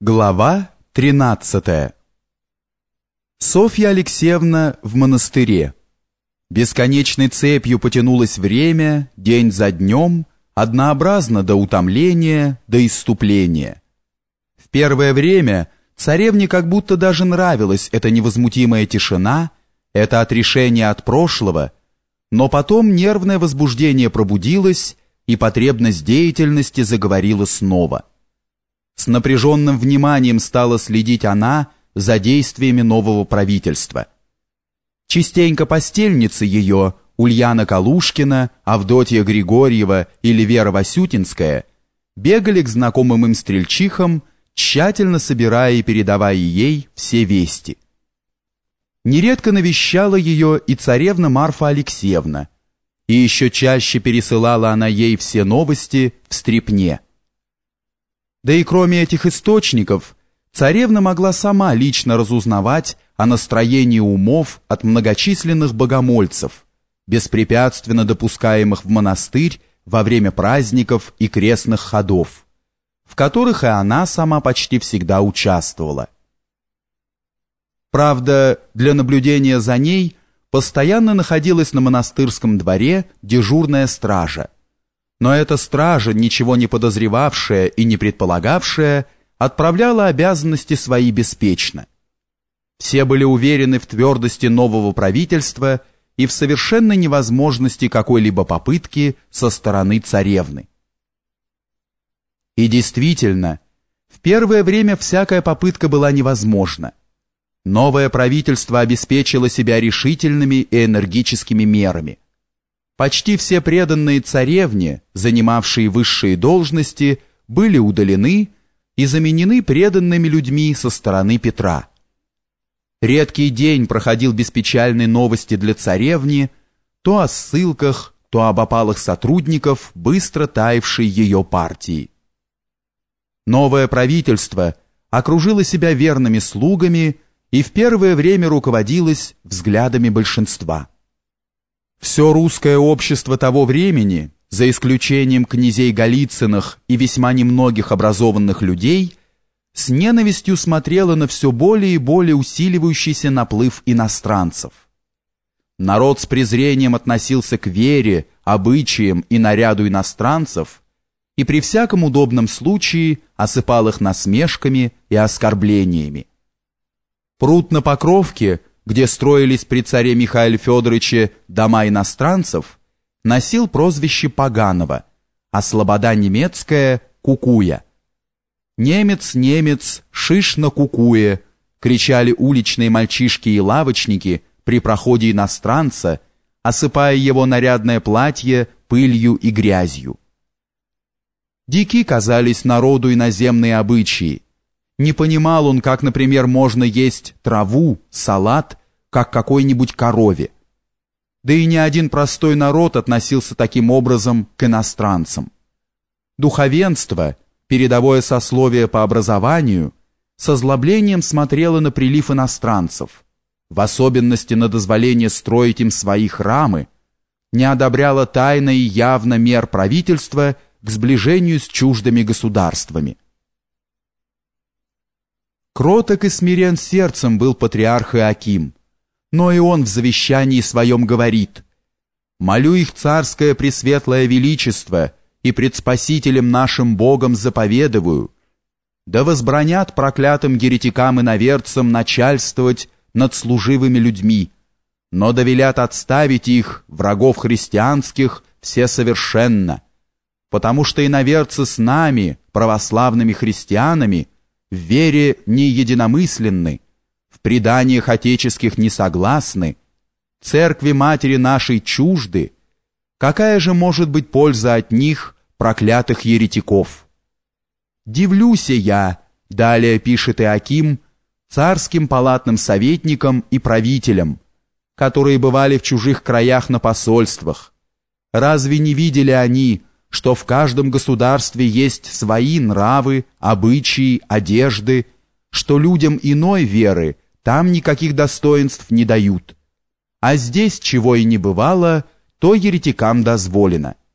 Глава 13 Софья Алексеевна в монастыре. Бесконечной цепью потянулось время, день за днем, однообразно до утомления, до иступления. В первое время царевне как будто даже нравилась эта невозмутимая тишина, это отрешение от прошлого, но потом нервное возбуждение пробудилось, и потребность деятельности заговорила снова – с напряженным вниманием стала следить она за действиями нового правительства. Частенько постельницы ее, Ульяна Калушкина, Авдотья Григорьева или Вера Васютинская, бегали к знакомым им стрельчихам, тщательно собирая и передавая ей все вести. Нередко навещала ее и царевна Марфа Алексеевна, и еще чаще пересылала она ей все новости в стрепне. Да и кроме этих источников, царевна могла сама лично разузнавать о настроении умов от многочисленных богомольцев, беспрепятственно допускаемых в монастырь во время праздников и крестных ходов, в которых и она сама почти всегда участвовала. Правда, для наблюдения за ней постоянно находилась на монастырском дворе дежурная стража, но эта стража, ничего не подозревавшая и не предполагавшая, отправляла обязанности свои беспечно. Все были уверены в твердости нового правительства и в совершенной невозможности какой-либо попытки со стороны царевны. И действительно, в первое время всякая попытка была невозможна. Новое правительство обеспечило себя решительными и энергическими мерами – Почти все преданные царевне, занимавшие высшие должности, были удалены и заменены преданными людьми со стороны Петра. Редкий день проходил без печальной новости для царевни, то о ссылках, то об опалах сотрудников, быстро таявшей ее партии. Новое правительство окружило себя верными слугами и в первое время руководилось взглядами большинства. Все русское общество того времени, за исключением князей Голицыных и весьма немногих образованных людей, с ненавистью смотрело на все более и более усиливающийся наплыв иностранцев. Народ с презрением относился к вере, обычаям и наряду иностранцев и при всяком удобном случае осыпал их насмешками и оскорблениями. Пруд на Покровке – где строились при царе Михаиле Федоровиче дома иностранцев, носил прозвище Паганова, а слобода немецкая – Кукуя. «Немец, немец, шиш на Кукуе!» – кричали уличные мальчишки и лавочники при проходе иностранца, осыпая его нарядное платье пылью и грязью. Дики казались народу иноземные обычаи, не понимал он, как, например, можно есть траву, салат, как какой-нибудь корове. Да и ни один простой народ относился таким образом к иностранцам. Духовенство, передовое сословие по образованию, с озлоблением смотрело на прилив иностранцев, в особенности на дозволение строить им свои храмы, не одобряло тайно и явно мер правительства к сближению с чуждыми государствами. Кроток и смирен сердцем был патриарх Иаким, но и он в завещании своем говорит «Молю их царское пресветлое величество и пред Спасителем нашим Богом заповедываю, да возбранят проклятым еретикам и наверцам начальствовать над служивыми людьми, но довелят отставить их, врагов христианских, все совершенно, потому что иноверцы с нами, православными христианами, в вере не единомысленны, в преданиях отеческих не согласны, церкви матери нашей чужды, какая же может быть польза от них, проклятых еретиков? Дивлюся я, далее пишет Иаким, царским палатным советникам и правителям, которые бывали в чужих краях на посольствах. Разве не видели они, что в каждом государстве есть свои нравы, обычаи, одежды, что людям иной веры там никаких достоинств не дают. А здесь, чего и не бывало, то еретикам дозволено –